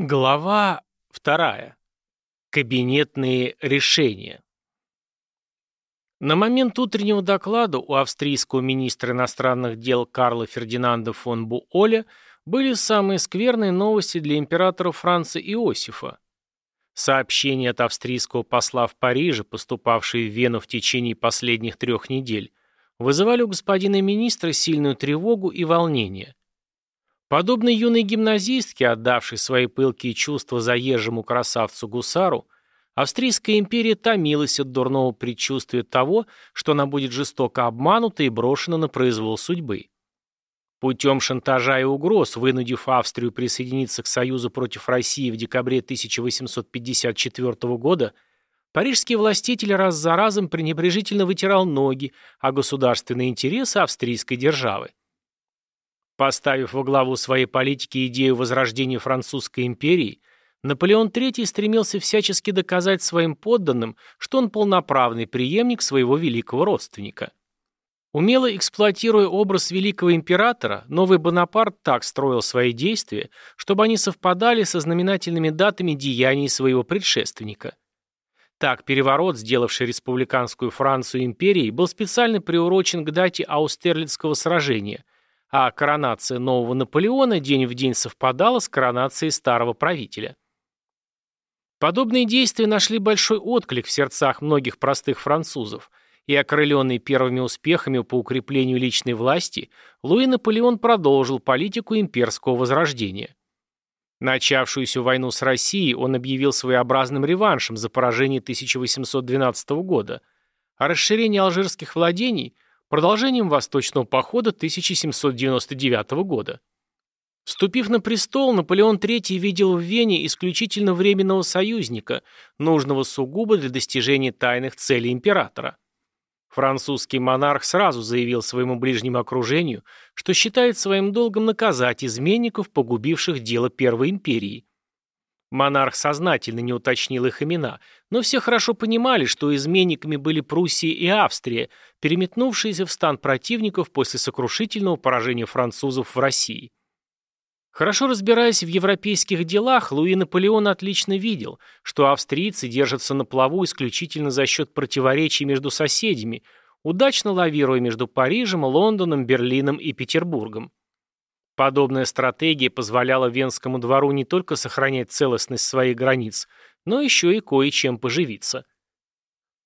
Глава вторая. Кабинетные решения. На момент утреннего доклада у австрийского министра иностранных дел Карла Фердинанда фон Буоля были самые скверные новости для императора Франца Иосифа. Сообщения от австрийского посла в Париже, поступавшие в Вену в течение последних трех недель, вызывали у господина министра сильную тревогу и волнение. Подобно юной гимназистке, отдавшей свои пылкие чувства заезжему красавцу-гусару, Австрийская империя томилась от дурного предчувствия того, что она будет жестоко обманута и брошена на произвол судьбы. Путем шантажа и угроз, вынудив Австрию присоединиться к Союзу против России в декабре 1854 года, парижский властитель раз за разом пренебрежительно вытирал ноги о государственные интересы австрийской державы. Поставив во главу своей политики идею возрождения французской империи, Наполеон III стремился всячески доказать своим подданным, что он полноправный преемник своего великого родственника. Умело эксплуатируя образ великого императора, новый Бонапарт так строил свои действия, чтобы они совпадали со знаменательными датами деяний своего предшественника. Так, переворот, сделавший республиканскую Францию империей, был специально приурочен к дате Аустерлицкого сражения – а коронация нового Наполеона день в день совпадала с коронацией старого правителя. Подобные действия нашли большой отклик в сердцах многих простых французов, и окрыленный первыми успехами по укреплению личной власти, Луи Наполеон продолжил политику имперского возрождения. Начавшуюся войну с Россией он объявил своеобразным реваншем за поражение 1812 года, а расширение алжирских владений – продолжением Восточного похода 1799 года. Вступив на престол, Наполеон III видел в Вене исключительно временного союзника, нужного сугубо для достижения тайных целей императора. Французский монарх сразу заявил своему ближнему окружению, что считает своим долгом наказать изменников, погубивших дело Первой империи. Монарх сознательно не уточнил их имена, но все хорошо понимали, что изменниками были Пруссия и Австрия, переметнувшиеся в стан противников после сокрушительного поражения французов в России. Хорошо разбираясь в европейских делах, Луи Наполеон отлично видел, что австрийцы держатся на плаву исключительно за счет противоречий между соседями, удачно лавируя между Парижем, Лондоном, Берлином и Петербургом. Подобная стратегия позволяла Венскому двору не только сохранять целостность своих границ, но еще и кое-чем поживиться.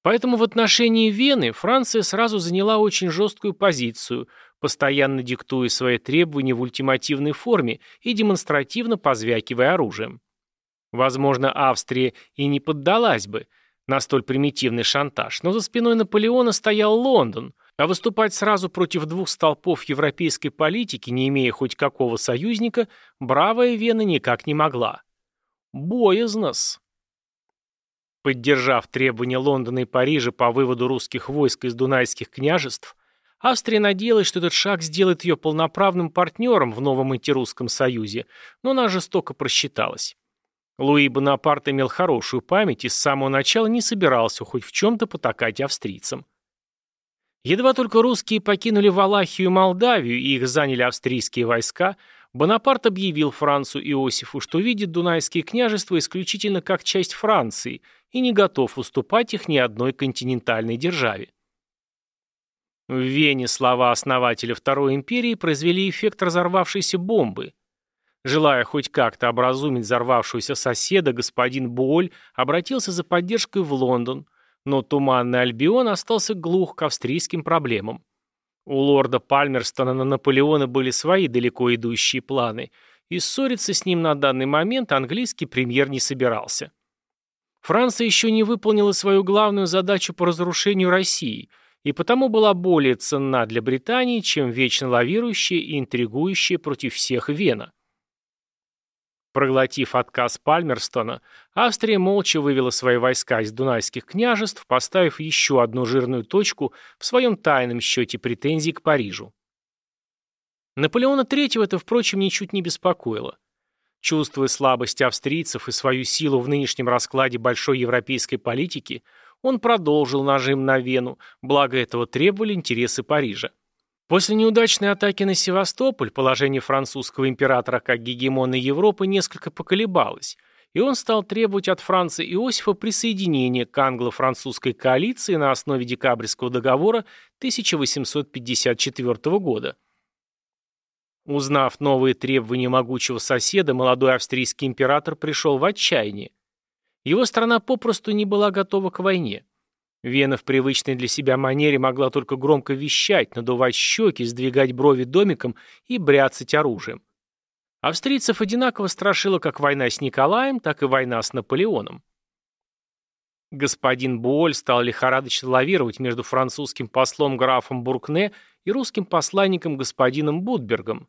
Поэтому в отношении Вены Франция сразу заняла очень жесткую позицию, постоянно диктуя свои требования в ультимативной форме и демонстративно позвякивая оружием. Возможно, Австрия и не поддалась бы на столь примитивный шантаж, но за спиной Наполеона стоял Лондон, а выступать сразу против двух столпов европейской политики, не имея хоть какого союзника, бравая Вена никак не могла. Боязно-с. Поддержав требования Лондона и Парижа по выводу русских войск из дунайских княжеств, Австрия надеялась, что этот шаг сделает ее полноправным партнером в новом антирусском союзе, но она жестоко просчиталась. Луи Бонапарт имел хорошую память и с самого начала не собирался хоть в чем-то потакать австрийцам. Едва только русские покинули Валахию и Молдавию и их заняли австрийские войска, Бонапарт объявил Францу Иосифу, что видит Дунайские княжества исключительно как часть Франции и не готов уступать их ни одной континентальной державе. В Вене слова основателя Второй империи произвели эффект разорвавшейся бомбы. Желая хоть как-то образумить взорвавшуюся соседа, господин Буоль обратился за поддержкой в Лондон, но Туманный Альбион остался глух к австрийским проблемам. У лорда Пальмерстона на Наполеона были свои далеко идущие планы, и ссориться с ним на данный момент английский премьер не собирался. Франция еще не выполнила свою главную задачу по разрушению России, и потому была более ценна для Британии, чем вечно лавирующая и интригующая против всех Вена. Проглотив отказ Пальмерстона, Австрия молча вывела свои войска из дунайских княжеств, поставив еще одну жирную точку в своем тайном счете претензий к Парижу. Наполеона III это, впрочем, ничуть не беспокоило. Чувствуя слабость австрийцев и свою силу в нынешнем раскладе большой европейской политики, он продолжил нажим на Вену, благо этого требовали интересы Парижа. После неудачной атаки на Севастополь положение французского императора как гегемона Европы несколько поколебалось, и он стал требовать от Франца Иосифа присоединения к англо-французской коалиции на основе декабрьского договора 1854 года. Узнав новые требования могучего соседа, молодой австрийский император пришел в отчаяние. Его страна попросту не была готова к войне. Вена в привычной для себя манере могла только громко вещать, надувать щеки, сдвигать брови домиком и бряцать оружием. Австрийцев одинаково страшила как война с Николаем, так и война с Наполеоном. Господин Буоль стал лихорадочно лавировать между французским послом графом Буркне и русским посланником господином Будбергом.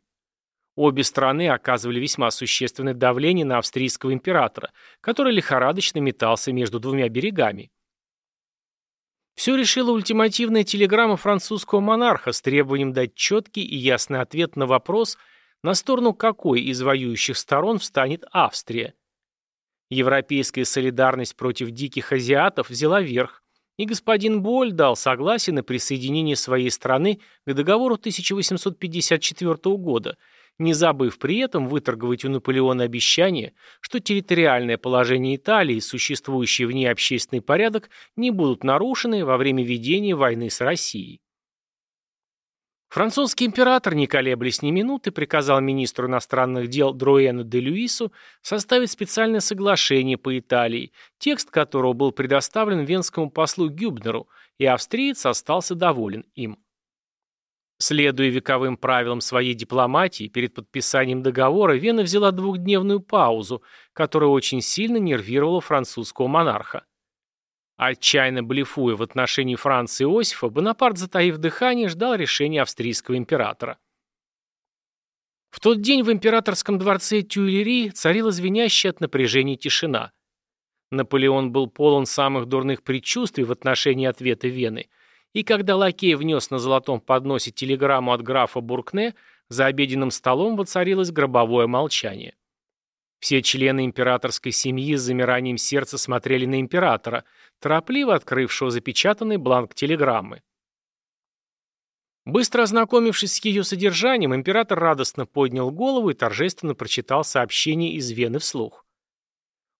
Обе страны оказывали весьма существенное давление на австрийского императора, который лихорадочно метался между двумя берегами. Все решила ультимативная телеграмма французского монарха с требованием дать четкий и ясный ответ на вопрос, на сторону какой из воюющих сторон встанет Австрия. Европейская солидарность против диких азиатов взяла верх, и господин Боль дал согласие на присоединение своей страны к договору 1854 года, не забыв при этом выторговать у Наполеона обещание, что территориальное положение Италии и существующий в ней общественный порядок не будут нарушены во время ведения войны с Россией. Французский император, не колеблясь ни минуты, приказал министру иностранных дел Дроену де Люису составить специальное соглашение по Италии, текст которого был предоставлен венскому послу Гюбнеру, и австриец остался доволен им. Следуя вековым правилам своей дипломатии, перед подписанием договора Вена взяла двухдневную паузу, которая очень сильно нервировала французского монарха. Отчаянно блефуя в отношении Франции Иосифа, Бонапарт, затаив дыхание, ждал решения австрийского императора. В тот день в императорском дворце Тюильри царила звенящая от напряжения тишина. Наполеон был полон самых дурных предчувствий в отношении ответа Вены – и когда лакей внес на золотом подносе телеграмму от графа Буркне, за обеденным столом воцарилось гробовое молчание. Все члены императорской семьи с замиранием сердца смотрели на императора, торопливо открывшего запечатанный бланк телеграммы. Быстро ознакомившись с ее содержанием, император радостно поднял голову и торжественно прочитал сообщение из Вены вслух.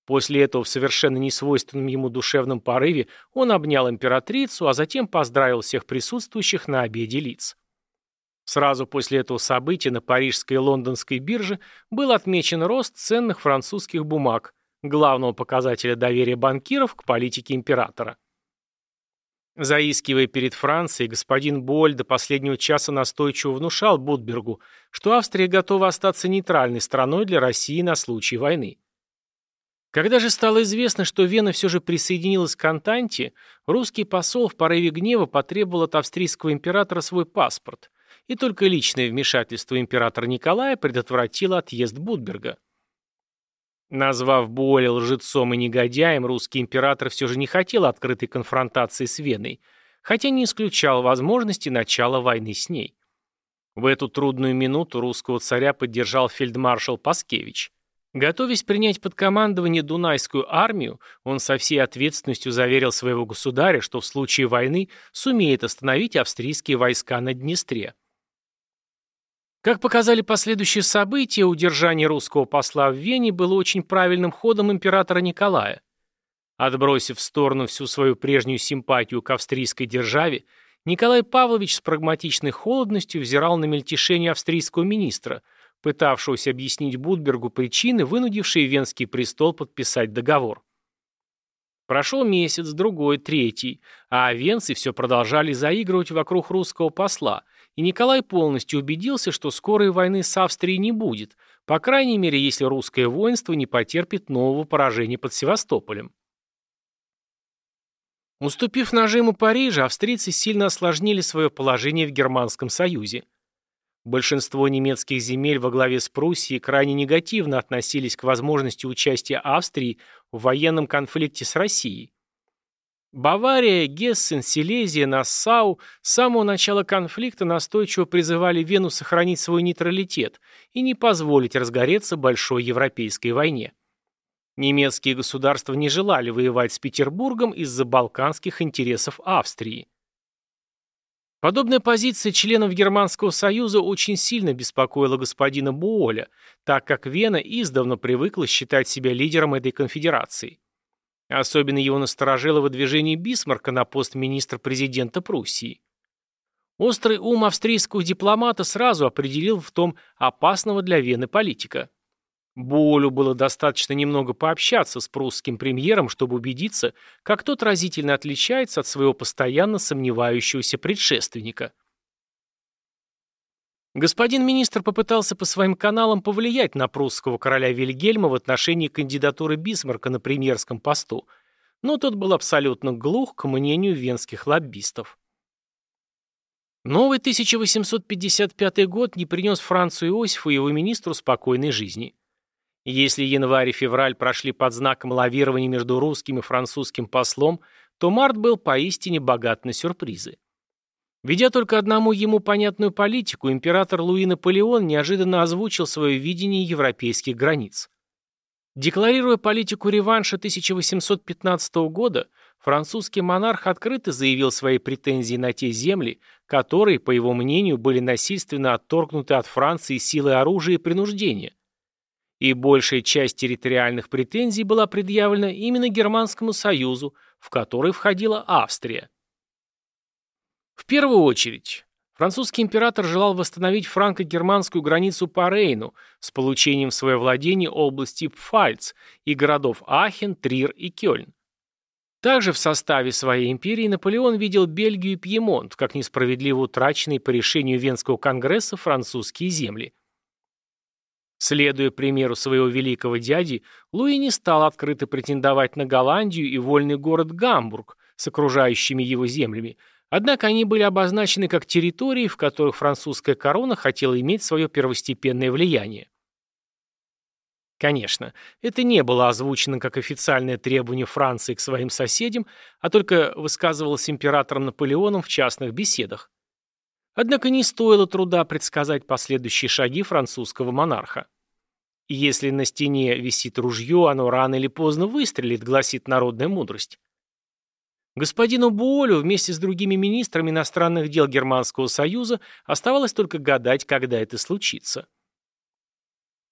После этого в совершенно несвойственном ему душевном порыве он обнял императрицу, а затем поздравил всех присутствующих на обеде лиц. Сразу после этого события на парижской и лондонской бирже был отмечен рост ценных французских бумаг, главного показателя доверия банкиров к политике императора. Заискивая перед Францией, господин Боль до последнего часа настойчиво внушал Будбергу, что Австрия готова остаться нейтральной страной для России на случай войны. Когда же стало известно, что Вена все же присоединилась к Антанте, русский посол в порыве гнева потребовал от австрийского императора свой паспорт, и только личное вмешательство императора Николая предотвратило отъезд Будберга. Назвав Буоля лжецом и негодяем, русский император все же не хотел открытой конфронтации с Веной, хотя не исключал возможности начала войны с ней. В эту трудную минуту русского царя поддержал фельдмаршал Паскевич. Готовясь принять под командование Дунайскую армию, он со всей ответственностью заверил своего государя, что в случае войны сумеет остановить австрийские войска на Днестре. Как показали последующие события, удержание русского посла в Вене было очень правильным ходом императора Николая. Отбросив в сторону всю свою прежнюю симпатию к австрийской державе, Николай Павлович с прагматичной холодностью взирал на мельтешение австрийского министра – пытавшегося объяснить Будбергу причины, вынудившие Венский престол подписать договор. Прошел месяц, другой, третий, а венцы все продолжали заигрывать вокруг русского посла, и Николай полностью убедился, что скорой войны с Австрией не будет, по крайней мере, если русское воинство не потерпит нового поражения под Севастополем. Уступив нажиму Парижа, австрийцы сильно осложнили свое положение в Германском Союзе. Большинство немецких земель во главе с Пруссией крайне негативно относились к возможности участия Австрии в военном конфликте с Россией. Бавария, Гессен, Силезия, Нассау с самого начала конфликта настойчиво призывали Вену сохранить свой нейтралитет и не позволить разгореться большой европейской войне. Немецкие государства не желали воевать с Петербургом из-за балканских интересов Австрии. Подобная позиция членов Германского союза очень сильно беспокоила господина Буоля, так как Вена издавна привыкла считать себя лидером этой конфедерации. Особенно его насторожило выдвижение Бисмарка на пост министра-президента Пруссии. Острый ум австрийского дипломата сразу определил в том опасного для Вены политика. Буолю было достаточно немного пообщаться с прусским премьером, чтобы убедиться, как тот разительно отличается от своего постоянно сомневающегося предшественника. Господин министр попытался по своим каналам повлиять на прусского короля Вильгельма в отношении кандидатуры Бисмарка на премьерском посту, но тот был абсолютно глух к мнению венских лоббистов. Новый 1855 год не принес Францу Иосифу и его министру спокойной жизни. Если январь и февраль прошли под знаком лавирования между русским и французским послом, то март был поистине богат на сюрпризы. Ведя только одному ему понятную политику, император Луи Наполеон неожиданно озвучил свое видение европейских границ. Декларируя политику реванша 1815 года, французский монарх открыто заявил свои претензии на те земли, которые, по его мнению, были насильственно отторгнуты от Франции силой оружия и принуждения – и большая часть территориальных претензий была предъявлена именно Германскому Союзу, в который входила Австрия. В первую очередь, французский император желал восстановить франко-германскую границу по Рейну с получением в свое владение области Пфальц и городов Ахен, Трир и Кёльн. Также в составе своей империи Наполеон видел Бельгию и Пьемонт как несправедливо утраченные по решению Венского конгресса французские земли – Следуя примеру своего великого дяди, Луи не стал открыто претендовать на Голландию и вольный город Гамбург с окружающими его землями, однако они были обозначены как территории, в которых французская корона хотела иметь свое первостепенное влияние. Конечно, это не было озвучено как официальное требование Франции к своим соседям, а только высказывалось императором Наполеоном в частных беседах. Однако не стоило труда предсказать последующие шаги французского монарха. Если на стене висит ружье, оно рано или поздно выстрелит, гласит народная мудрость. Господину Буолю вместе с другими министрами иностранных дел Германского Союза оставалось только гадать, когда это случится.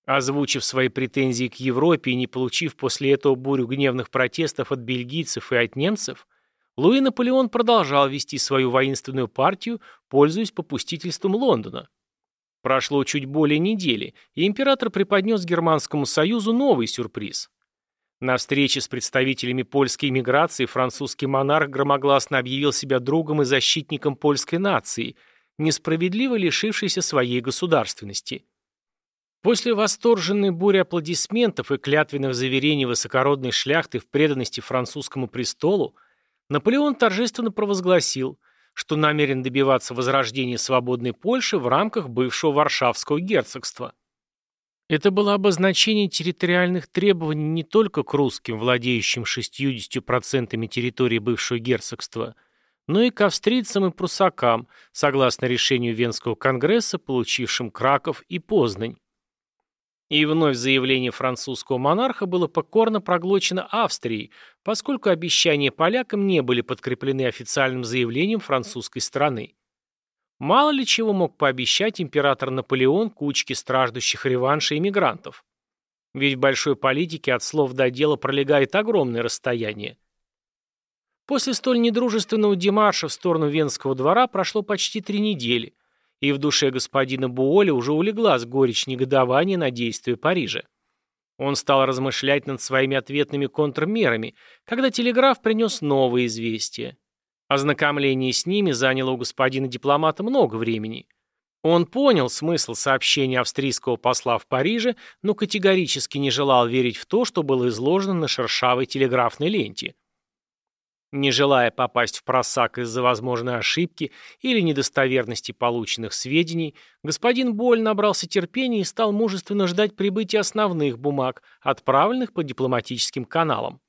Озвучив свои претензии к Европе и не получив после этого бурю гневных протестов от бельгийцев и от немцев, Луи Наполеон продолжал вести свою воинственную партию, пользуясь попустительством Лондона. Прошло чуть более недели, и император преподнес Германскому Союзу новый сюрприз. На встрече с представителями польской эмиграции французский монарх громогласно объявил себя другом и защитником польской нации, несправедливо лишившейся своей государственности. После восторженной бури аплодисментов и клятвенных заверений высокородной шляхты в преданности французскому престолу, Наполеон торжественно провозгласил, что намерен добиваться возрождения свободной Польши в рамках бывшего Варшавского герцогства. Это было обозначение территориальных требований не только к русским, владеющим 60% территории бывшего герцогства, но и к австрийцам и прусакам, согласно решению Венского конгресса, получившим Краков и Познань. И вновь заявление французского монарха было покорно проглочено Австрией, поскольку обещания полякам не были подкреплены официальным заявлением французской стороны. Мало ли чего мог пообещать император Наполеон кучке страждущих реванша иммигрантов. Ведь в большой политике от слов до дела пролегает огромное расстояние. После столь недружественного демарша в сторону Венского двора прошло почти три недели, и в душе господина Буоля уже улеглась горечь негодования на действия Парижа. Он стал размышлять над своими ответными контрмерами, когда телеграф принес новые известия. Ознакомление с ними заняло у господина дипломата много времени. Он понял смысл сообщения австрийского посла в Париже, но категорически не желал верить в то, что было изложено на шершавой телеграфной ленте. Не желая попасть в просак из-за возможной ошибки или недостоверности полученных сведений, господин Боль набрался терпения и стал мужественно ждать прибытия основных бумаг, отправленных по дипломатическим каналам.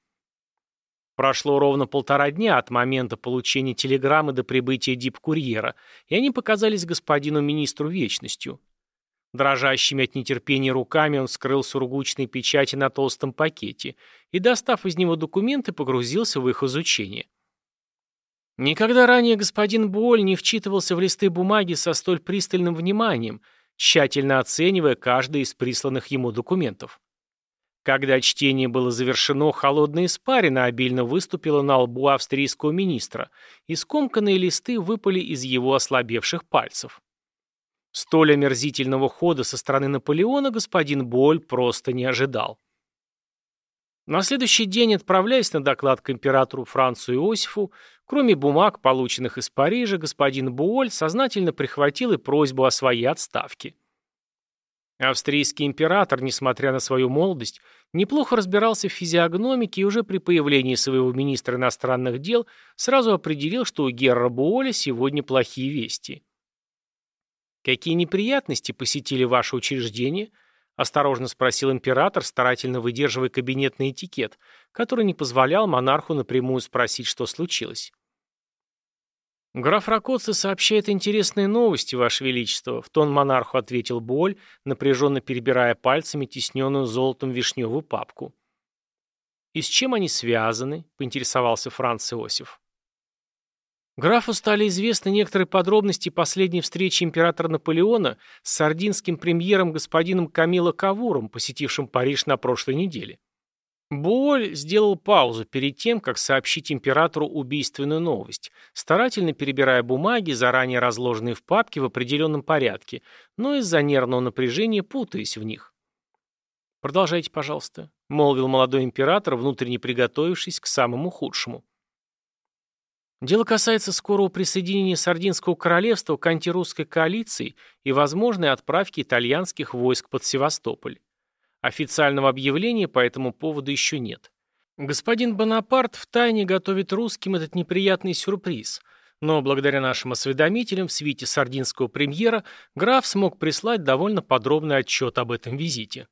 Прошло ровно полтора дня от момента получения телеграммы до прибытия дипкурьера, и они показались господину министру вечностью. Дрожащими от нетерпения руками он скрыл сургучные печати на толстом пакете и, достав из него документы, погрузился в их изучение. Никогда ранее господин Буоль не вчитывался в листы бумаги со столь пристальным вниманием, тщательно оценивая каждый из присланных ему документов. Когда чтение было завершено, холодная испарина обильно выступила на лбу австрийского министра, и скомканные листы выпали из его ослабевших пальцев. Столь омерзительного хода со стороны Наполеона господин Боль просто не ожидал. На следующий день, отправляясь на доклад к императору Францу Иосифу, кроме бумаг, полученных из Парижа, господин Буоль сознательно прихватил и просьбу о своей отставке. Австрийский император, несмотря на свою молодость, неплохо разбирался в физиогномике и уже при появлении своего министра иностранных дел сразу определил, что у Герра Буоля сегодня плохие вести. «Какие неприятности посетили ваше учреждение?» – осторожно спросил император, старательно выдерживая кабинетный этикет, который не позволял монарху напрямую спросить, что случилось. «Граф Ракоци сообщает интересные новости, Ваше Величество», — в тон монарху ответил Боль, напряженно перебирая пальцами тесненную золотом вишневую папку. «И с чем они связаны?» — поинтересовался Франц Иосиф. Графу стали известны некоторые подробности последней встречи императора Наполеона с сардинским премьером господином Камило Кавуром, посетившим Париж на прошлой неделе. Буоль сделал паузу перед тем, как сообщить императору убийственную новость, старательно перебирая бумаги, заранее разложенные в папке в определенном порядке, но из-за нервного напряжения путаясь в них. «Продолжайте, пожалуйста», — молвил молодой император, внутренне приготовившись к самому худшему. Дело касается скорого присоединения Сардинского королевства к антирусской коалиции и возможной отправки итальянских войск под Севастополь. Официального объявления по этому поводу еще нет. Господин Бонапарт втайне готовит русским этот неприятный сюрприз, но благодаря нашим осведомителям в свите сардинского премьера граф смог прислать довольно подробный отчет об этом визите.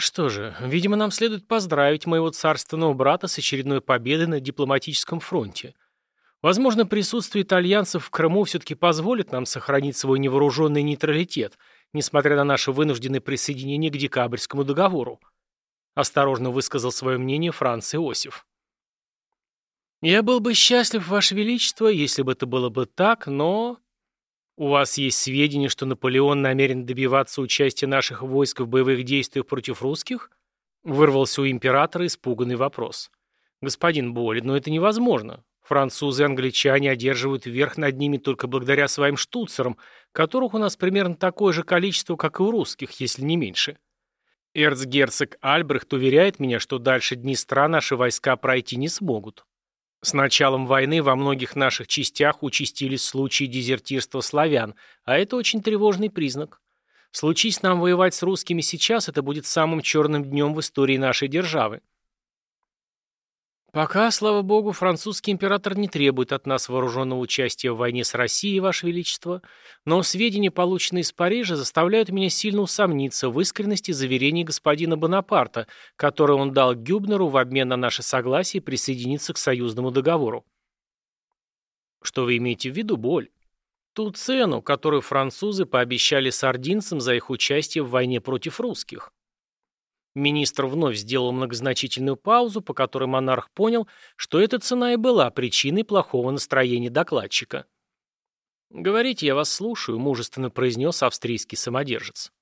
Что же, видимо, нам следует поздравить моего царственного брата с очередной победой на дипломатическом фронте. Возможно, присутствие итальянцев в Крыму все-таки позволит нам сохранить свой невооруженный нейтралитет – несмотря на наше вынужденное присоединение к декабрьскому договору. Осторожно высказал свое мнение Франц Иосиф. «Я был бы счастлив, Ваше Величество, если бы это было бы так, но...» «У вас есть сведения, что Наполеон намерен добиваться участия наших войск в боевых действиях против русских?» Вырвался у императора испуганный вопрос. «Господин Болин, но это невозможно. Французы и англичане одерживают верх над ними только благодаря своим штуцерам, которых у нас примерно такое же количество, как и у русских, если не меньше. Эрцгерцог Альбрехт уверяет меня, что дальше Днестра наши войска пройти не смогут. С началом войны во многих наших частях участились случаи дезертирства славян, а это очень тревожный признак. Случись нам воевать с русскими сейчас, это будет самым черным днем в истории нашей державы. «Пока, слава богу, французский император не требует от нас вооруженного участия в войне с Россией, Ваше Величество, но сведения, полученные из Парижа, заставляют меня сильно усомниться в искренности заверений господина Бонапарта, которые он дал Гюбнеру в обмен на наше согласие присоединиться к союзному договору». «Что вы имеете в виду, Боль?» «Ту цену, которую французы пообещали сардинцам за их участие в войне против русских». Министр вновь сделал многозначительную паузу, по которой монарх понял, что эта цена и была причиной плохого настроения докладчика. «Говорите, я вас слушаю», — мужественно произнес австрийский самодержец.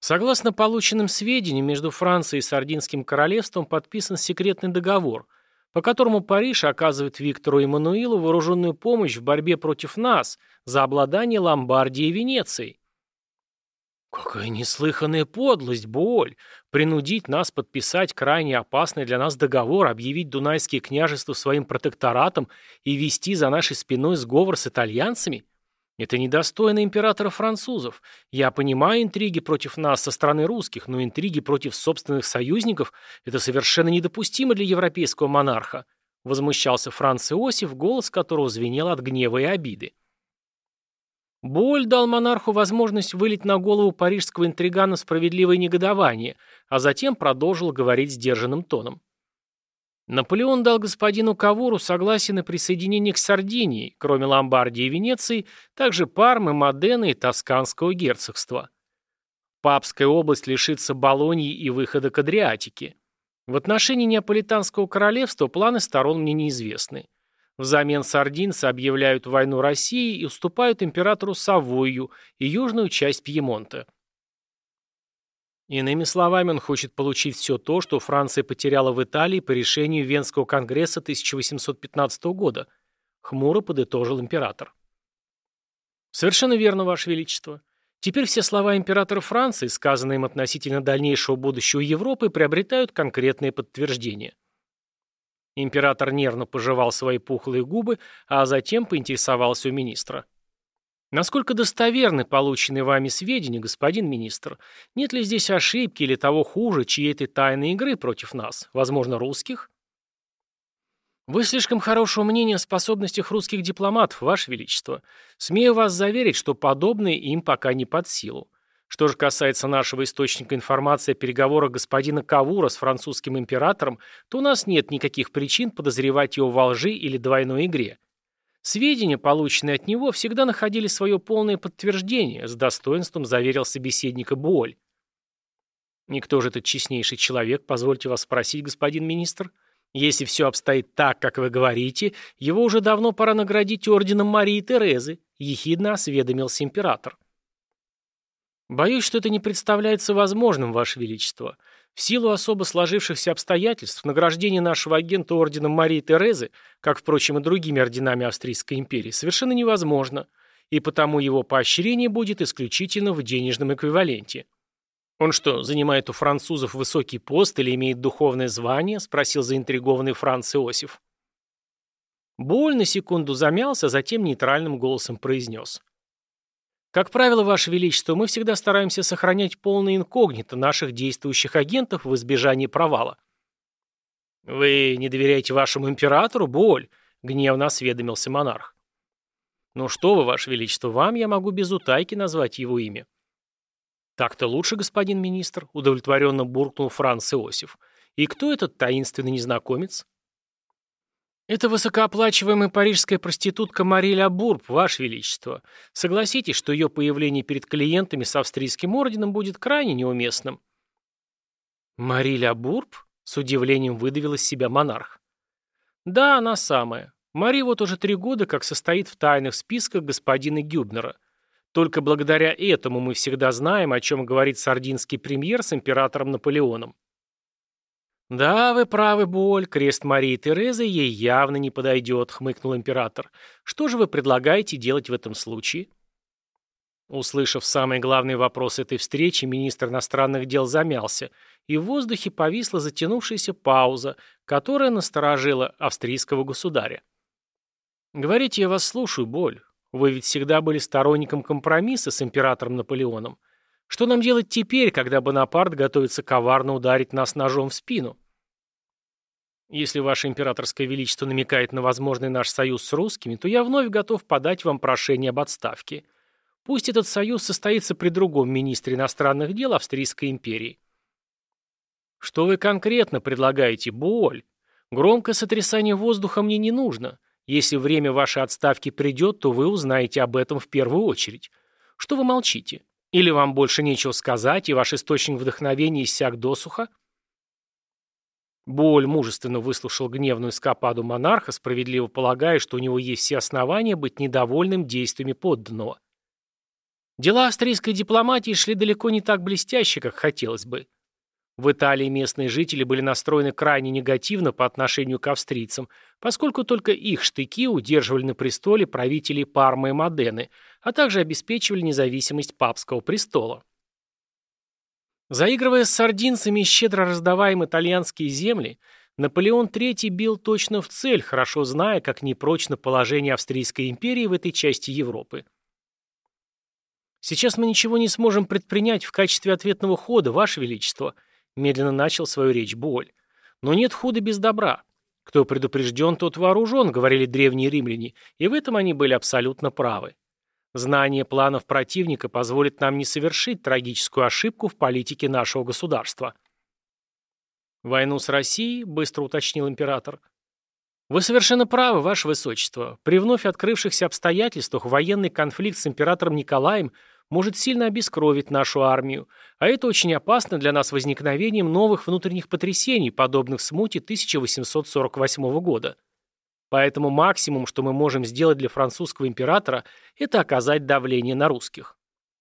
Согласно полученным сведениям, между Францией и Сардинским королевством подписан секретный договор, по которому Париж оказывает Виктору Эммануилу вооруженную помощь в борьбе против нас за обладание Ломбардией и Венецией. Какая неслыханная подлость, боль! Принудить нас подписать крайне опасный для нас договор, объявить Дунайские княжества своим протекторатом и вести за нашей спиной сговор с итальянцами? Это недостойно императора французов. Я понимаю интриги против нас со стороны русских, но интриги против собственных союзников – это совершенно недопустимо для европейского монарха. Возмущался Франц Иосиф, голос которого звенел от гнева и обиды. Боль дал монарху возможность вылить на голову парижского интригана справедливое негодование, а затем продолжил говорить сдержанным тоном. Наполеон дал господину Кавуру согласие на присоединение к Сардинии, кроме Ломбардии и Венеции, также Пармы, Модены и Тосканского герцогства. Папская область лишится Болонии и выхода к Адриатике. В отношении Неаполитанского королевства планы сторон мне неизвестны. Взамен сардинцы объявляют войну России и уступают императору Савойю и южную часть Пьемонта. Иными словами, он хочет получить все то, что Франция потеряла в Италии по решению Венского конгресса 1815 года, хмуро подытожил император. Совершенно верно, Ваше Величество. Теперь все слова императора Франции, сказанные им относительно дальнейшего будущего Европы, приобретают конкретные подтверждения. Император нервно пожевал свои пухлые губы, а затем поинтересовался у министра. Насколько достоверны полученные вами сведения, господин министр? Нет ли здесь ошибки или того хуже, чьей-то тайной игры против нас? Возможно, русских? Вы слишком хорошего мнения о способностях русских дипломатов, Ваше Величество. Смею вас заверить, что подобное им пока не под силу. Что же касается нашего источника информации о переговорах господина Кавура с французским императором, то у нас нет никаких причин подозревать его во лжи или двойной игре. Сведения, полученные от него, всегда находили свое полное подтверждение, с достоинством заверил собеседника Буоль. Никто же этот честнейший человек, позвольте вас спросить, господин министр? Если все обстоит так, как вы говорите, его уже давно пора наградить орденом Марии Терезы, ехидно осведомился император. Боюсь, что это не представляется возможным, Ваше Величество. В силу особо сложившихся обстоятельств, награждение нашего агента орденом Марии Терезы, как, впрочем, и другими орденами Австрийской империи, совершенно невозможно, и потому его поощрение будет исключительно в денежном эквиваленте. «Он что, занимает у французов высокий пост или имеет духовное звание?» – спросил заинтригованный Франц Иосиф. Боль на секунду замялся, затем нейтральным голосом произнес – как правило, Ваше Величество, мы всегда стараемся сохранять полное инкогнито наших действующих агентов в избежании провала. «Вы не доверяете вашему императору, Боль?» — гневно осведомился монарх. «Ну что вы, Ваше Величество, вам я могу без утайки назвать его имя». «Так-то лучше, господин министр», — удовлетворенно буркнул Франц Иосиф. «И кто этот таинственный незнакомец?» «Это высокооплачиваемая парижская проститутка Мари Бурб, Ваше Величество. Согласитесь, что ее появление перед клиентами с австрийским орденом будет крайне неуместным». «Мари Бурб?» — с удивлением выдавил из себя монарх. «Да, она самая. Мари вот уже три года как состоит в тайных списках господина Гюбнера. Только благодаря этому мы всегда знаем, о чем говорит сардинский премьер с императором Наполеоном. «Да, вы правы, Боль, крест Марии Терезы ей явно не подойдет», — хмыкнул император. «Что же вы предлагаете делать в этом случае?» Услышав самый главный вопрос этой встречи, министр иностранных дел замялся, и в воздухе повисла затянувшаяся пауза, которая насторожила австрийского государя. «Говорите, я вас слушаю, Боль. Вы ведь всегда были сторонником компромисса с императором Наполеоном. Что нам делать теперь, когда Бонапарт готовится коварно ударить нас ножом в спину? Если ваше императорское величество намекает на возможный наш союз с русскими, то я вновь готов подать вам прошение об отставке. Пусть этот союз состоится при другом министре иностранных дел Австрийской империи. Что вы конкретно предлагаете, Боль? Громкое сотрясание воздуха мне не нужно. Если время вашей отставки придет, то вы узнаете об этом в первую очередь. Что вы молчите? Или вам больше нечего сказать, и ваш источник вдохновения иссяк досуха? Боль мужественно выслушал гневную скопаду монарха, справедливо полагая, что у него есть все основания быть недовольным действиями подданного. Дела австрийской дипломатии шли далеко не так блестяще, как хотелось бы. В Италии местные жители были настроены крайне негативно по отношению к австрийцам, поскольку только их штыки удерживали на престоле правителей Пармы и Модены, а также обеспечивали независимость папского престола. Заигрывая с сардинцами и щедро раздавая им итальянские земли, Наполеон III бил точно в цель, хорошо зная, как непрочно положение Австрийской империи в этой части Европы. «Сейчас мы ничего не сможем предпринять в качестве ответного хода, Ваше Величество», Медленно начал свою речь Боль. Но нет худа без добра. Кто предупрежден, тот вооружен, говорили древние римляне, и в этом они были абсолютно правы. Знание планов противника позволит нам не совершить трагическую ошибку в политике нашего государства. «Войну с Россией?» – быстро уточнил император. «Вы совершенно правы, Ваше Высочество. При вновь открывшихся обстоятельствах военный конфликт с императором Николаем может сильно обескровить нашу армию, а это очень опасно для нас возникновением новых внутренних потрясений, подобных смуте 1848 года. Поэтому максимум, что мы можем сделать для французского императора, это оказать давление на русских.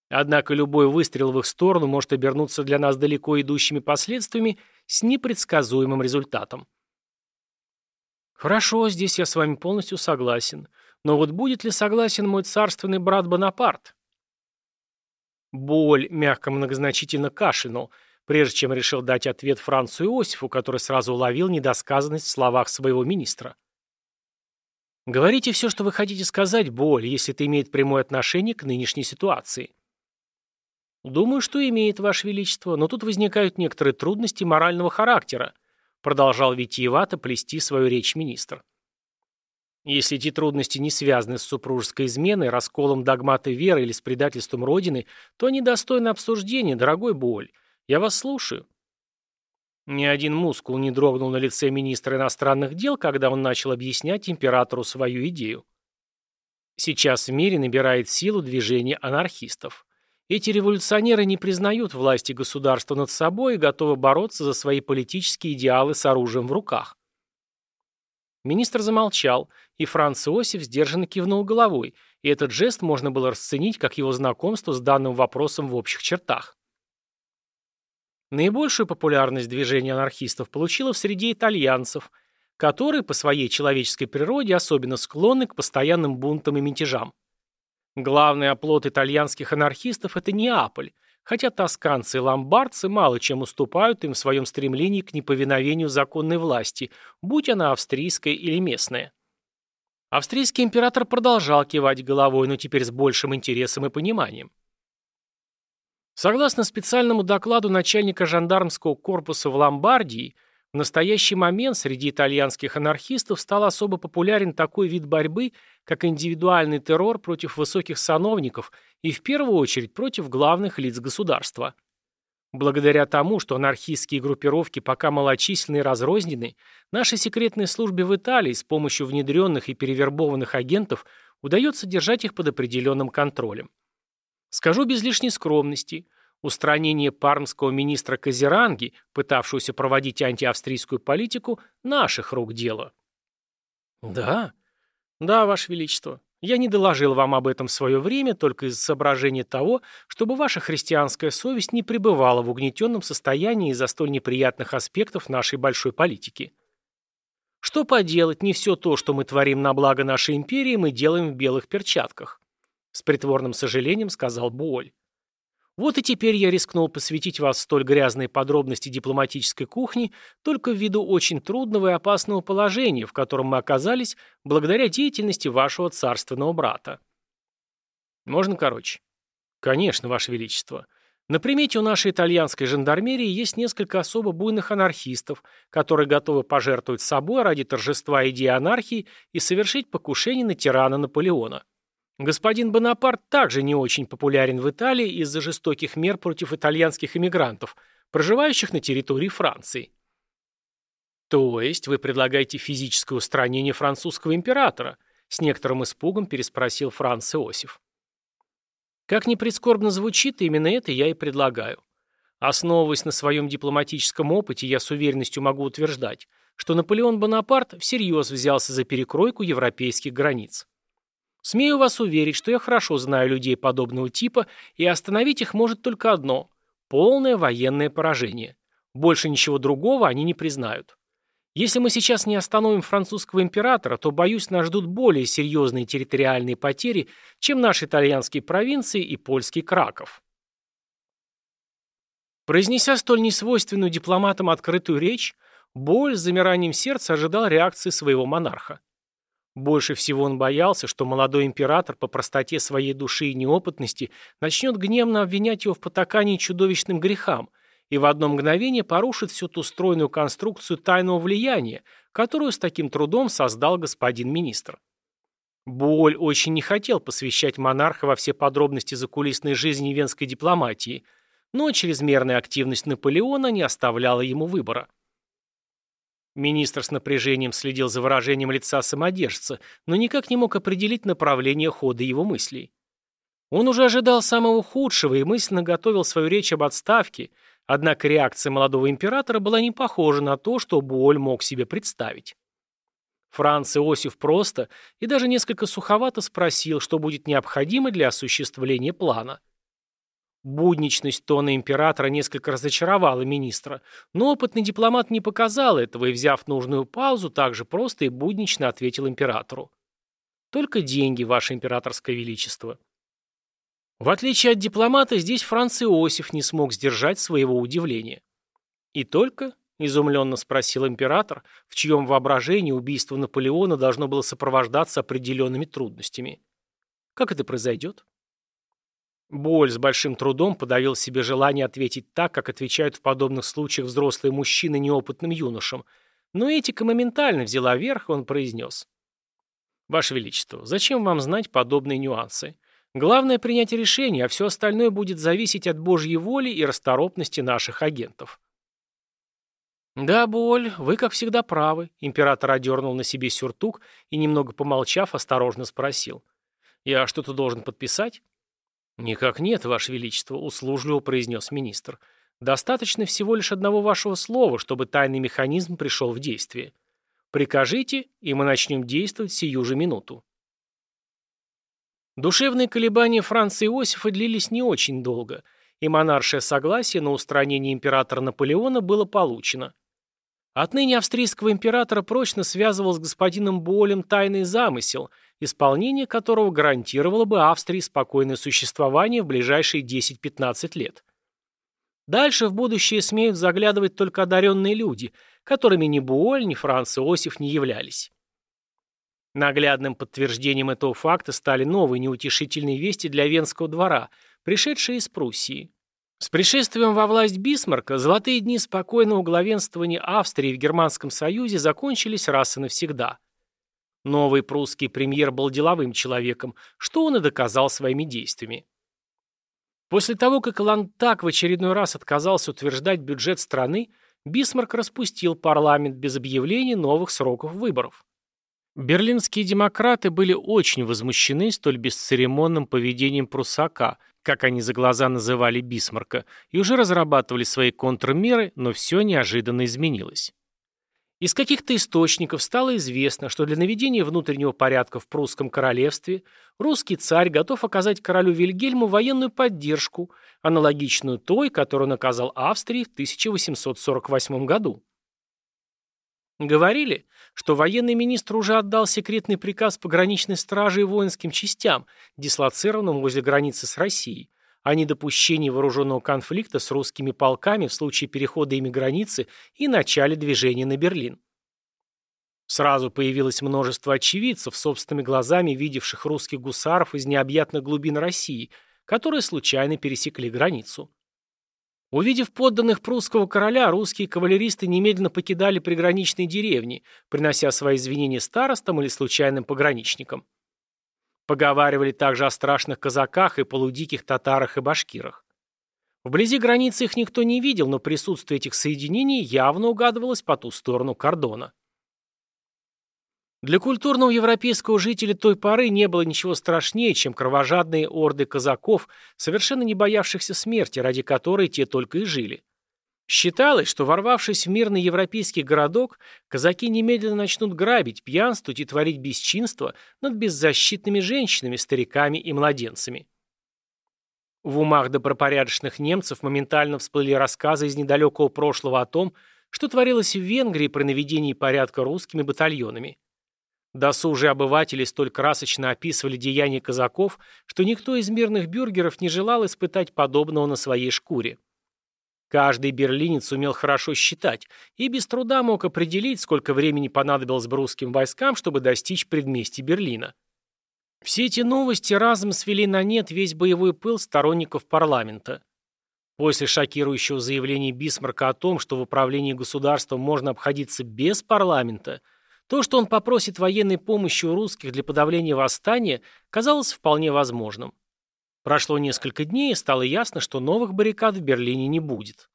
Однако любой выстрел в их сторону может обернуться для нас далеко идущими последствиями с непредсказуемым результатом. Хорошо, здесь я с вами полностью согласен. Но вот будет ли согласен мой царственный брат Бонапарт? Боль мягко многозначительно кашлянул, прежде чем решил дать ответ Францу Иосифу, который сразу уловил недосказанность в словах своего министра. Говорите все, что вы хотите сказать, Боль, если это имеет прямое отношение к нынешней ситуации. Думаю, что имеет, Ваше Величество, но тут возникают некоторые трудности морального характера, продолжал витиевато плести свою речь министр. Если эти трудности не связаны с супружеской изменой, расколом догмата веры или с предательством Родины, то они достойны обсуждения, дорогой Боль. Я вас слушаю. Ни один мускул не дрогнул на лице министра иностранных дел, когда он начал объяснять императору свою идею. Сейчас в мире набирает силу движение анархистов. Эти революционеры не признают власти государства над собой и готовы бороться за свои политические идеалы с оружием в руках. Министр замолчал, и Франц Иосиф сдержанно кивнул головой, и этот жест можно было расценить как его знакомство с данным вопросом в общих чертах. Наибольшую популярность движения анархистов получило в среде итальянцев, которые по своей человеческой природе особенно склонны к постоянным бунтам и мятежам. Главный оплот итальянских анархистов – это Неаполь, хотя тосканцы и ломбардцы мало чем уступают им в своем стремлении к неповиновению законной власти, будь она австрийская или местная. Австрийский император продолжал кивать головой, но теперь с большим интересом и пониманием. Согласно специальному докладу начальника жандармского корпуса в Ломбардии, в настоящий момент среди итальянских анархистов стал особо популярен такой вид борьбы, как индивидуальный террор против высоких сановников и в первую очередь против главных лиц государства. Благодаря тому, что анархистские группировки пока малочисленны и разрознены, нашей секретной службе в Италии с помощью внедренных и перевербованных агентов удается держать их под определенным контролем. Скажу без лишней скромности. Устранение пармского министра Казеранги, пытавшегося проводить антиавстрийскую политику, наших рук дело. Да, да, Ваше Величество. Я не доложил вам об этом в свое время только из соображения того, чтобы ваша христианская совесть не пребывала в угнетенном состоянии из-за столь неприятных аспектов нашей большой политики. Что поделать, не все то, что мы творим на благо нашей империи, мы делаем в белых перчатках. С притворным сожалением сказал Буоль. Вот и теперь я рискнул посвятить вас столь грязные подробности дипломатической кухни только ввиду очень трудного и опасного положения, в котором мы оказались благодаря деятельности вашего царственного брата. Можно короче? Конечно, ваше величество. На примете у нашей итальянской жандармерии есть несколько особо буйных анархистов, которые готовы пожертвовать собой ради торжества идеи анархии и совершить покушение на тирана Наполеона. Господин Бонапарт также не очень популярен в Италии из-за жестоких мер против итальянских иммигрантов, проживающих на территории Франции. То есть вы предлагаете физическое устранение французского императора? С некоторым испугом переспросил Франц Иосиф. Как ни прискорбно звучит, именно это я и предлагаю. Основываясь на своем дипломатическом опыте, я с уверенностью могу утверждать, что Наполеон Бонапарт всерьез взялся за перекройку европейских границ. Смею вас уверить, что я хорошо знаю людей подобного типа, и остановить их может только одно – полное военное поражение. Больше ничего другого они не признают. Если мы сейчас не остановим французского императора, то, боюсь, нас ждут более серьезные территориальные потери, чем наши итальянские провинции и польский Краков. Произнеся столь несвойственную дипломатам открытую речь, Боль с замиранием сердца ожидал реакции своего монарха. Больше всего он боялся, что молодой император по простоте своей души и неопытности начнет гневно обвинять его в потакании чудовищным грехам и в одно мгновение порушит всю ту стройную конструкцию тайного влияния, которую с таким трудом создал господин министр. Буоль очень не хотел посвящать монарха во все подробности закулисной жизни венской дипломатии, но чрезмерная активность Наполеона не оставляла ему выбора. Министр с напряжением следил за выражением лица самодержца, но никак не мог определить направление хода его мыслей. Он уже ожидал самого худшего и мысленно готовил свою речь об отставке, однако реакция молодого императора была не похожа на то, что Буоль мог себе представить. Франц Иосиф просто и даже несколько суховато спросил, что будет необходимо для осуществления плана. Будничность тона императора несколько разочаровала министра, но опытный дипломат не показал этого и, взяв нужную паузу, также просто и буднично ответил императору. «Только деньги, ваше императорское величество». В отличие от дипломата, здесь Франц Иосиф не смог сдержать своего удивления. «И только?» — изумленно спросил император, в чьем воображении убийство Наполеона должно было сопровождаться определенными трудностями. «Как это произойдет?» Боль с большим трудом подавил себе желание ответить так, как отвечают в подобных случаях взрослые мужчины неопытным юношам, но этика моментально взяла верх, и он произнес. «Ваше Величество, зачем вам знать подобные нюансы? Главное принять решение, а все остальное будет зависеть от Божьей воли и расторопности наших агентов». «Да, Боль, вы, как всегда, правы», — император одернул на себе сюртук и, немного помолчав, осторожно спросил. «Я что-то должен подписать?» «Никак нет, Ваше Величество», — услужливо произнес министр. «Достаточно всего лишь одного вашего слова, чтобы тайный механизм пришел в действие. Прикажите, и мы начнем действовать сию же минуту». Душевные колебания Франца Иосифа длились не очень долго, и монаршее согласие на устранение императора Наполеона было получено. Отныне австрийского императора прочно связывал с господином Болем тайный замысел, исполнение которого гарантировало бы Австрии спокойное существование в ближайшие 10-15 лет. Дальше в будущее смеют заглядывать только одаренные люди, которыми ни Буоль, ни Франц Иосиф не являлись. Наглядным подтверждением этого факта стали новые неутешительные вести для Венского двора, пришедшие из Пруссии. С пришествием во власть Бисмарка золотые дни спокойного главенствования Австрии в Германском Союзе закончились раз и навсегда. Новый прусский премьер был деловым человеком, что он и доказал своими действиями. После того, как Лантак в очередной раз отказался утверждать бюджет страны, Бисмарк распустил парламент без объявления новых сроков выборов. Берлинские демократы были очень возмущены столь бесцеремонным поведением прусака, как они за глаза называли Бисмарка, и уже разрабатывали свои контрмеры, но все неожиданно изменилось. Из каких-то источников стало известно, что для наведения внутреннего порядка в прусском королевстве русский царь готов оказать королю Вильгельму военную поддержку, аналогичную той, которую наказал Австрии в 1848 году. Говорили, что военный министр уже отдал секретный приказ пограничной страже и воинским частям, дислоцированным возле границы с Россией, о недопущении вооруженного конфликта с русскими полками в случае перехода ими границы и начале движения на Берлин. Сразу появилось множество очевидцев, собственными глазами видевших русских гусаров из необъятных глубин России, которые случайно пересекли границу. Увидев подданных прусского короля, русские кавалеристы немедленно покидали приграничные деревни, принося свои извинения старостам или случайным пограничникам. Поговаривали также о страшных казаках и полудиких татарах и башкирах. Вблизи границы их никто не видел, но присутствие этих соединений явно угадывалось по ту сторону кордона. Для культурного европейского жителя той поры не было ничего страшнее, чем кровожадные орды казаков, совершенно не боявшихся смерти, ради которой те только и жили. Считалось, что ворвавшись в мирный европейский городок, казаки немедленно начнут грабить, пьянствовать и творить бесчинство над беззащитными женщинами, стариками и младенцами. В умах добропорядочных немцев моментально всплыли рассказы из недалекого прошлого о том, что творилось в Венгрии при наведении порядка русскими батальонами. Досужие обыватели столь красочно описывали деяния казаков, что никто из мирных бюргеров не желал испытать подобного на своей шкуре. Каждый берлинец умел хорошо считать и без труда мог определить, сколько времени понадобилось бы русским войскам, чтобы достичь предместья Берлина. Все эти новости разом свели на нет весь боевой пыл сторонников парламента. После шокирующего заявления Бисмарка о том, что в управлении государством можно обходиться без парламента – то, что он попросит военной помощи у русских для подавления восстания, казалось вполне возможным. Прошло несколько дней, и стало ясно, что новых баррикад в Берлине не будет.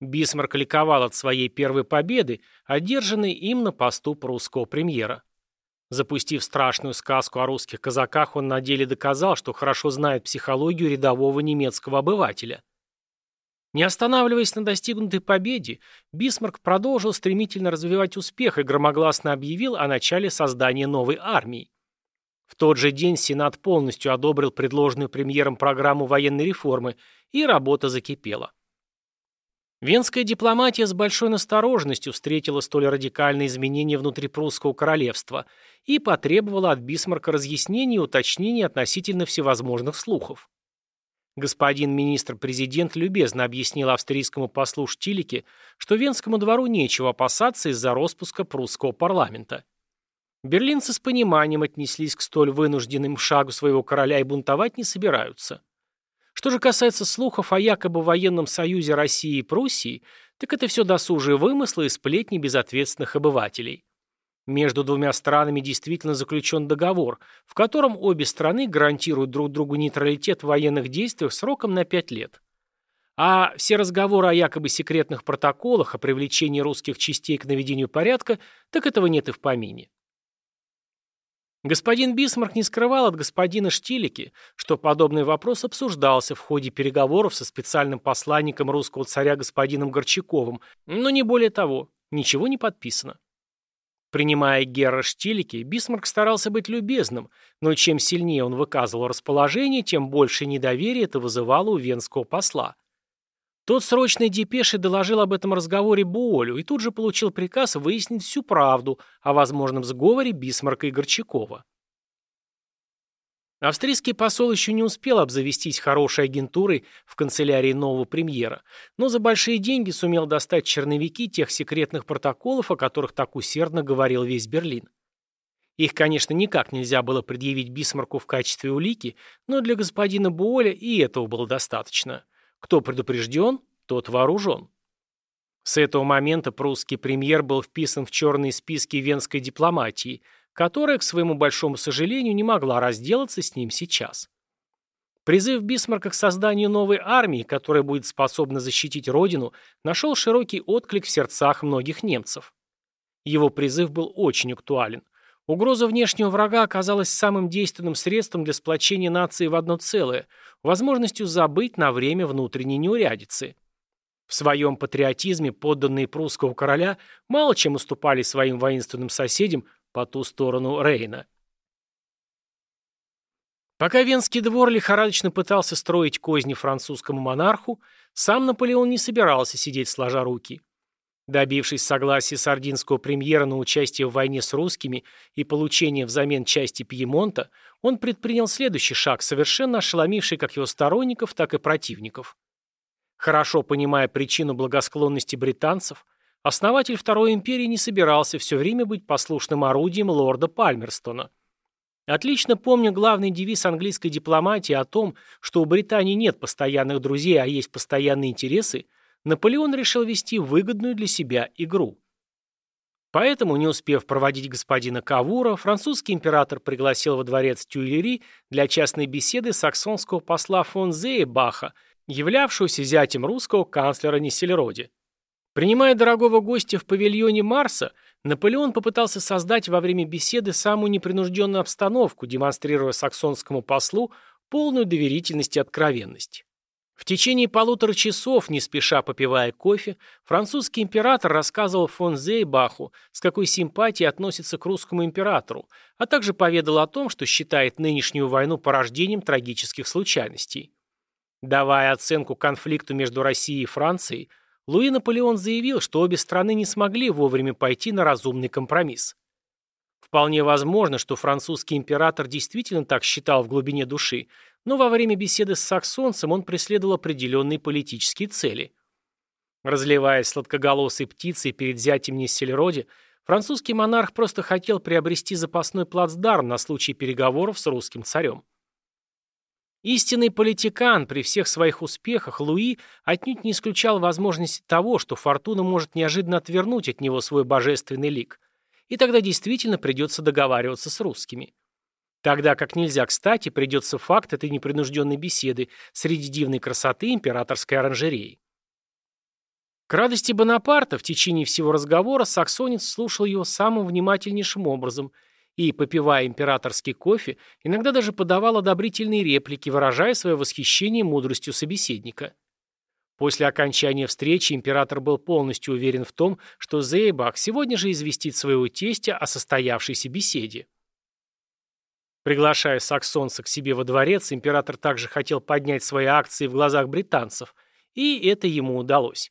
Бисмарк ликовал от своей первой победы, одержанной им на посту прусского премьера. Запустив страшную сказку о русских казаках, он на деле доказал, что хорошо знает психологию рядового немецкого обывателя. Не останавливаясь на достигнутой победе, Бисмарк продолжил стремительно развивать успех и громогласно объявил о начале создания новой армии. В тот же день Сенат полностью одобрил предложенную премьером программу военной реформы, и работа закипела. Венская дипломатия с большой настороженностью встретила столь радикальные изменения внутри прусского королевства и потребовала от Бисмарка разъяснений и уточнений относительно всевозможных слухов. Господин министр-президент любезно объяснил австрийскому послу Штилике, что Венскому двору нечего опасаться из-за распуска прусского парламента. Берлинцы с пониманием отнеслись к столь вынужденным шагу своего короля и бунтовать не собираются. Что же касается слухов о якобы военном союзе России и Пруссии, так это все досужие вымыслы и сплетни безответственных обывателей. Между двумя странами действительно заключен договор, в котором обе страны гарантируют друг другу нейтралитет в военных действиях сроком на пять лет. А все разговоры о якобы секретных протоколах, о привлечении русских частей к наведению порядка, так этого нет и в помине. Господин Бисмарк не скрывал от господина Штилики, что подобный вопрос обсуждался в ходе переговоров со специальным посланником русского царя господином Горчаковым, но не более того, ничего не подписано. Принимая Герра Штилики, Бисмарк старался быть любезным, но чем сильнее он выказывал расположение, тем больше недоверия это вызывало у венского посла. Тот срочной депешей доложил об этом разговоре Буолю и тут же получил приказ выяснить всю правду о возможном сговоре Бисмарка и Горчакова. Австрийский посол еще не успел обзавестись хорошей агентурой в канцелярии нового премьера, но за большие деньги сумел достать черновики тех секретных протоколов, о которых так усердно говорил весь Берлин. Их, конечно, никак нельзя было предъявить Бисмарку в качестве улики, но для господина Буоля и этого было достаточно – кто предупрежден, тот вооружен. С этого момента прусский премьер был вписан в черные списки венской дипломатии, которая, к своему большому сожалению, не могла разделаться с ним сейчас. Призыв Бисмарка к созданию новой армии, которая будет способна защитить родину, нашел широкий отклик в сердцах многих немцев. Его призыв был очень актуален. Угроза внешнего врага оказалась самым действенным средством для сплочения нации в одно целое, возможностью забыть на время внутренней неурядицы. В своем патриотизме подданные прусского короля мало чем уступали своим воинственным соседям по ту сторону Рейна. Пока Венский двор лихорадочно пытался строить козни французскому монарху, сам Наполеон не собирался сидеть сложа руки. Добившись согласия сардинского премьера на участие в войне с русскими и получение взамен части Пьемонта, он предпринял следующий шаг, совершенно ошеломивший как его сторонников, так и противников. Хорошо понимая причину благосклонности британцев, основатель Второй империи не собирался все время быть послушным орудием лорда Пальмерстона. Отлично помню главный девиз английской дипломатии о том, что у Британии нет постоянных друзей, а есть постоянные интересы – Наполеон решил вести выгодную для себя игру. Поэтому, не успев проводить господина Кавура, французский император пригласил во дворец Тюильри для частной беседы саксонского посла фон Зейбаха, являвшегося зятем русского канцлера Нессельроде. Принимая дорогого гостя в павильоне Марса, Наполеон попытался создать во время беседы самую непринужденную обстановку, демонстрируя саксонскому послу полную доверительность и откровенность. В течение полутора часов, не спеша попивая кофе, французский император рассказывал фон Зейбаху, с какой симпатией относится к русскому императору, а также поведал о том, что считает нынешнюю войну порождением трагических случайностей. Давая оценку конфликту между Россией и Францией, Луи Наполеон заявил, что обе страны не смогли вовремя пойти на разумный компромисс. Вполне возможно, что французский император действительно так считал в глубине души, но во время беседы с саксонцем он преследовал определенные политические цели. Разливаясь сладкоголосой птицей перед зятем Нессельроде, французский монарх просто хотел приобрести запасной плацдарм на случай переговоров с русским царем. Истинный политикан при всех своих успехах Луи отнюдь не исключал возможности того, что фортуна может неожиданно отвернуть от него свой божественный лик, и тогда действительно придется договариваться с русскими. Тогда как нельзя кстати придется факт этой непринужденной беседы среди дивной красоты императорской оранжереи. К радости Бонапарта в течение всего разговора саксонец слушал его самым внимательнейшим образом и, попивая императорский кофе, иногда даже подавал одобрительные реплики, выражая свое восхищение мудростью собеседника. После окончания встречи император был полностью уверен в том, что Зейбах сегодня же известит своего тестя о состоявшейся беседе. Приглашая саксонца к себе во дворец, император также хотел поднять свои акции в глазах британцев, и это ему удалось.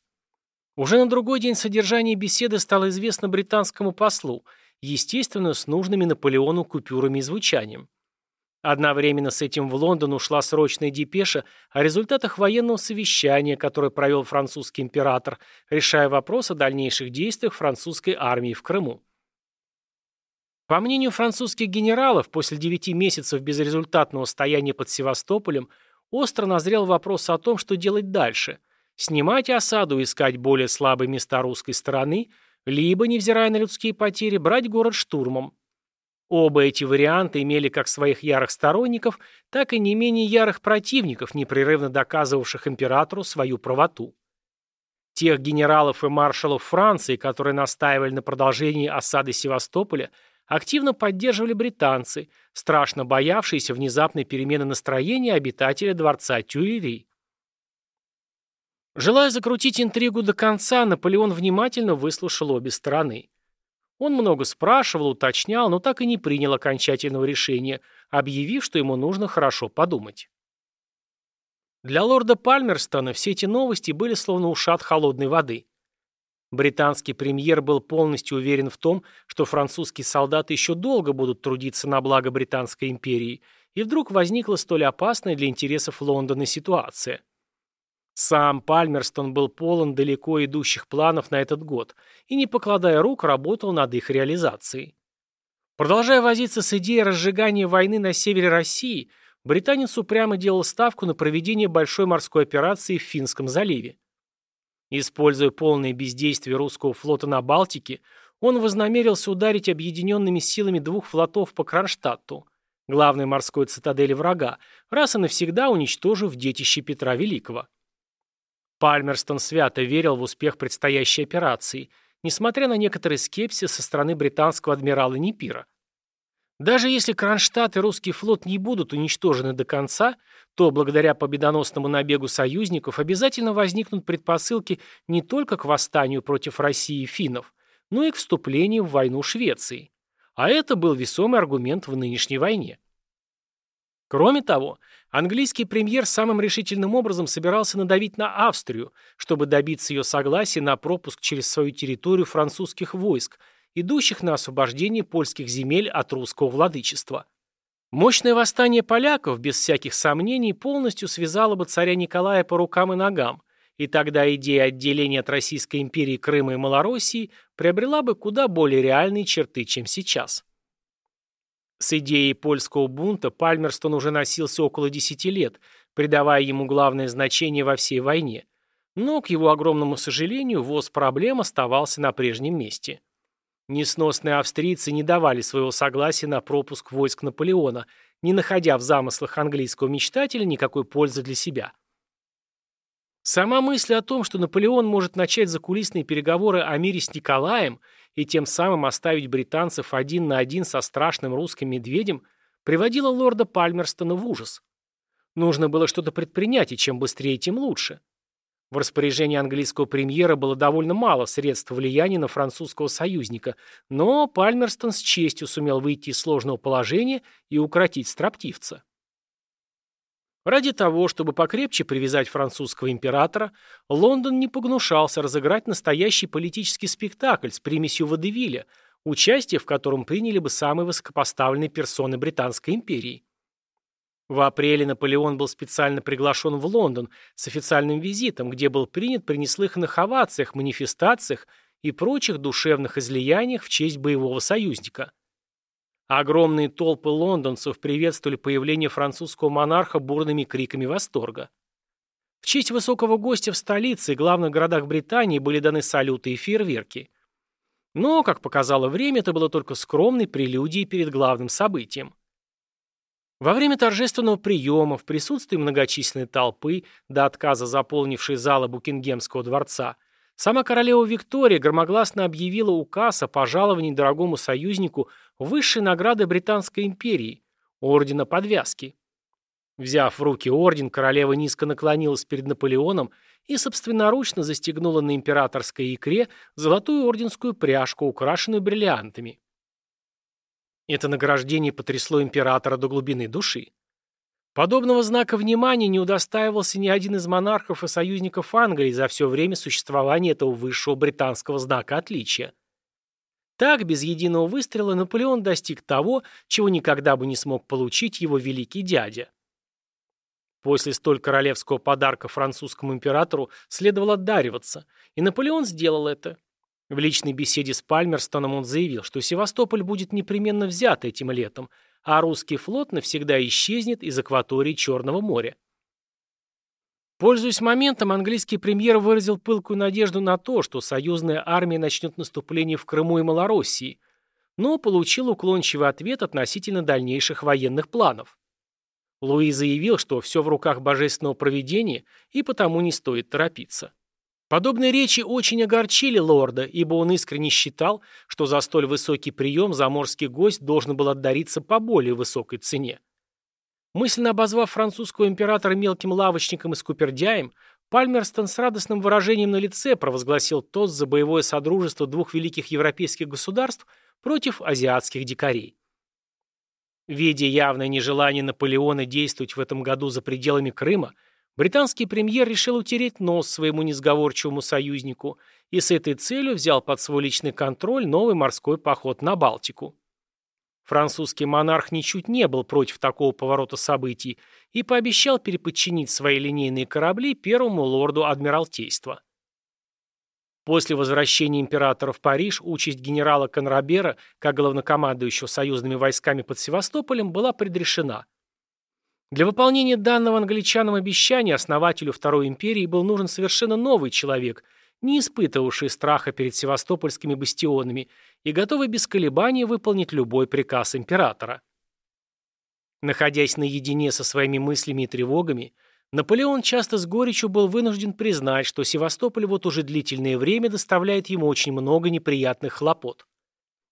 Уже на другой день содержание беседы стало известно британскому послу, естественно, с нужными Наполеону купюрами и звучанием. Одновременно с этим в Лондон ушла срочная депеша о результатах военного совещания, которое провел французский император, решая вопрос о дальнейших действиях французской армии в Крыму. По мнению французских генералов, после девяти месяцев безрезультатного стояния под Севастополем остро назрел вопрос о том, что делать дальше – снимать осаду и искать более слабые места русской стороны, либо, невзирая на людские потери, брать город штурмом. Оба эти варианта имели как своих ярых сторонников, так и не менее ярых противников, непрерывно доказывавших императору свою правоту. Тех генералов и маршалов Франции, которые настаивали на продолжении осады Севастополя, активно поддерживали британцы, страшно боявшиеся внезапной перемены настроения обитателя дворца Тюильри. Желая закрутить интригу до конца, Наполеон внимательно выслушал обе стороны. Он много спрашивал, уточнял, но так и не принял окончательного решения, объявив, что ему нужно хорошо подумать. Для лорда Пальмерстона все эти новости были словно ушат холодной воды. Британский премьер был полностью уверен в том, что французские солдаты еще долго будут трудиться на благо Британской империи, и вдруг возникла столь опасная для интересов Лондона ситуация. Сам Пальмерстон был полон далеко идущих планов на этот год и, не покладая рук, работал над их реализацией. Продолжая возиться с идеей разжигания войны на севере России, британец упрямо делал ставку на проведение большой морской операции в Финском заливе. Используя полное бездействие русского флота на Балтике, он вознамерился ударить объединенными силами двух флотов по Кронштадту, главной морской цитадели врага, раз и навсегда уничтожив детище Петра Великого. Пальмерстон свято верил в успех предстоящей операции, несмотря на некоторый скепсис со стороны британского адмирала Непира. Даже если Кронштадт и русский флот не будут уничтожены до конца, то благодаря победоносному набегу союзников обязательно возникнут предпосылки не только к восстанию против России и финнов, но и к вступлению в войну Швеции. А это был весомый аргумент в нынешней войне. Кроме того, английский премьер самым решительным образом собирался надавить на Австрию, чтобы добиться ее согласия на пропуск через свою территорию французских войск, идущих на освобождение польских земель от русского владычества. Мощное восстание поляков, без всяких сомнений, полностью связало бы царя Николая по рукам и ногам, и тогда идея отделения от Российской империи Крыма и Малороссии приобрела бы куда более реальные черты, чем сейчас. С идеей польского бунта Пальмерстон уже носился около 10 лет, придавая ему главное значение во всей войне. Но, к его огромному сожалению, ВОЗ проблем оставался на прежнем месте. Несносные австрийцы не давали своего согласия на пропуск войск Наполеона, не находя в замыслах английского мечтателя никакой пользы для себя. Сама мысль о том, что Наполеон может начать закулисные переговоры о мире с Николаем и тем самым оставить британцев один на один со страшным русским медведем, приводила лорда Пальмерстона в ужас. Нужно было что-то предпринять, и чем быстрее, тем лучше. В распоряжении английского премьера было довольно мало средств влияния на французского союзника, но Пальмерстон с честью сумел выйти из сложного положения и укротить строптивца. Ради того, чтобы покрепче привязать французского императора, Лондон не погнушался разыграть настоящий политический спектакль с примесью водевиля, участие в котором приняли бы самые высокопоставленные персоны Британской империи. В апреле Наполеон был специально приглашен в Лондон с официальным визитом, где был принят при неслыханных овациях, манифестациях и прочих душевных излияниях в честь боевого союзника. Огромные толпы лондонцев приветствовали появление французского монарха бурными криками восторга. В честь высокого гостя в столице и главных городах Британии были даны салюты и фейерверки. Но, как показало время, это было только скромной прелюдией перед главным событием. Во время торжественного приема, в присутствии многочисленной толпы, до отказа заполнившей залы Букингемского дворца, Сама королева Виктория громогласно объявила указ о пожаловании дорогому союзнику высшей награды Британской империи – Ордена Подвязки. Взяв в руки орден, королева низко наклонилась перед Наполеоном и собственноручно застегнула на императорской икре золотую орденскую пряжку, украшенную бриллиантами. Это награждение потрясло императора до глубины души. Подобного знака внимания не удостаивался ни один из монархов и союзников Англии за все время существования этого высшего британского знака отличия. Так, без единого выстрела, Наполеон достиг того, чего никогда бы не смог получить его великий дядя. После столь королевского подарка французскому императору следовало отдариваться, и Наполеон сделал это. В личной беседе с Пальмерстоном он заявил, что Севастополь будет непременно взят этим летом, а русский флот навсегда исчезнет из акватории Черного моря. Пользуясь моментом, английский премьер выразил пылкую надежду на то, что союзная армия начнет наступление в Крыму и Малороссии, но получил уклончивый ответ относительно дальнейших военных планов. Луи заявил, что все в руках божественного провидения и потому не стоит торопиться. Подобные речи очень огорчили лорда, ибо он искренне считал, что за столь высокий прием заморский гость должен был отдариться по более высокой цене. Мысленно обозвав французского императора мелким лавочником и скупердяем, Пальмерстон с радостным выражением на лице провозгласил тост за боевое содружество двух великих европейских государств против азиатских дикарей. Видя явное нежелание Наполеона действовать в этом году за пределами Крыма, британский премьер решил утереть нос своему несговорчивому союзнику и с этой целью взял под свой личный контроль новый морской поход на Балтику. Французский монарх ничуть не был против такого поворота событий и пообещал переподчинить свои линейные корабли первому лорду Адмиралтейства. После возвращения императора в Париж участь генерала Конрабера, как главнокомандующего союзными войсками под Севастополем, была предрешена. Для выполнения данного англичанам обещания основателю Второй империи был нужен совершенно новый человек, не испытывавший страха перед севастопольскими бастионами и готовый без колебаний выполнить любой приказ императора. Находясь наедине со своими мыслями и тревогами, Наполеон часто с горечью был вынужден признать, что Севастополь вот уже длительное время доставляет ему очень много неприятных хлопот.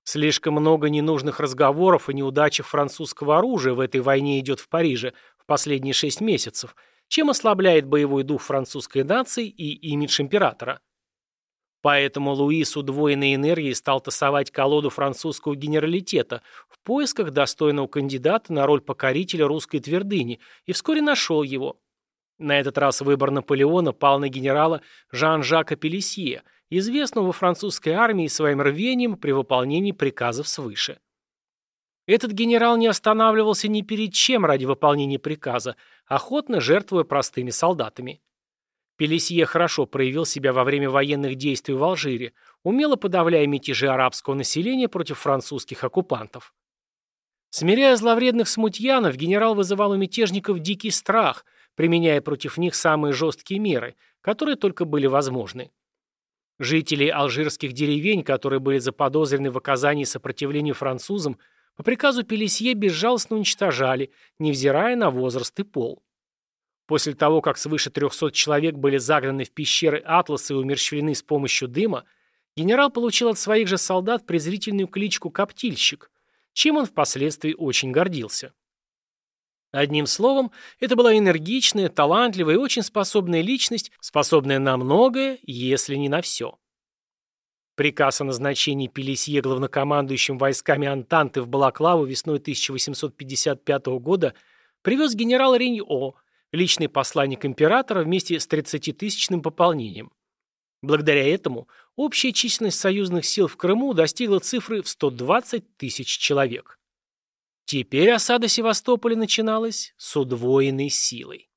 Слишком много ненужных разговоров о неудачах французского оружия в этой войне идет в Париже в последние шесть месяцев, чем ослабляет боевой дух французской нации и имидж императора. Поэтому Луи с удвоенной энергией стал тасовать колоду французского генералитета в поисках достойного кандидата на роль покорителя русской твердыни и вскоре нашел его. На этот раз выбор Наполеона пал на генерала Жан-Жака Пелесье, известного во французской армии своим рвением при выполнении приказов свыше. Этот генерал не останавливался ни перед чем ради выполнения приказа, охотно жертвуя простыми солдатами. Пелесье хорошо проявил себя во время военных действий в Алжире, умело подавляя мятежи арабского населения против французских оккупантов. Смиряя зловредных смутьянов, генерал вызывал у мятежников дикий страх – применяя против них самые жесткие меры, которые только были возможны. Жители алжирских деревень, которые были заподозрены в оказании сопротивления французам, по приказу Пелесье безжалостно уничтожали, невзирая на возраст и пол. После того, как свыше 300 человек были загнаны в пещеры Атласа и умерщвлены с помощью дыма, генерал получил от своих же солдат презрительную кличку «Коптильщик», чем он впоследствии очень гордился. Одним словом, это была энергичная, талантливая и очень способная личность, способная на многое, если не на все. Приказ о назначении Пелесье главнокомандующим войсками Антанты в Балаклаву весной 1855 года привез генерал Реньо, личный посланник императора вместе с 30-тысячным пополнением. Благодаря этому общая численность союзных сил в Крыму достигла цифры в 120 тысяч человек. Теперь осада Севастополя начиналась с удвоенной силой.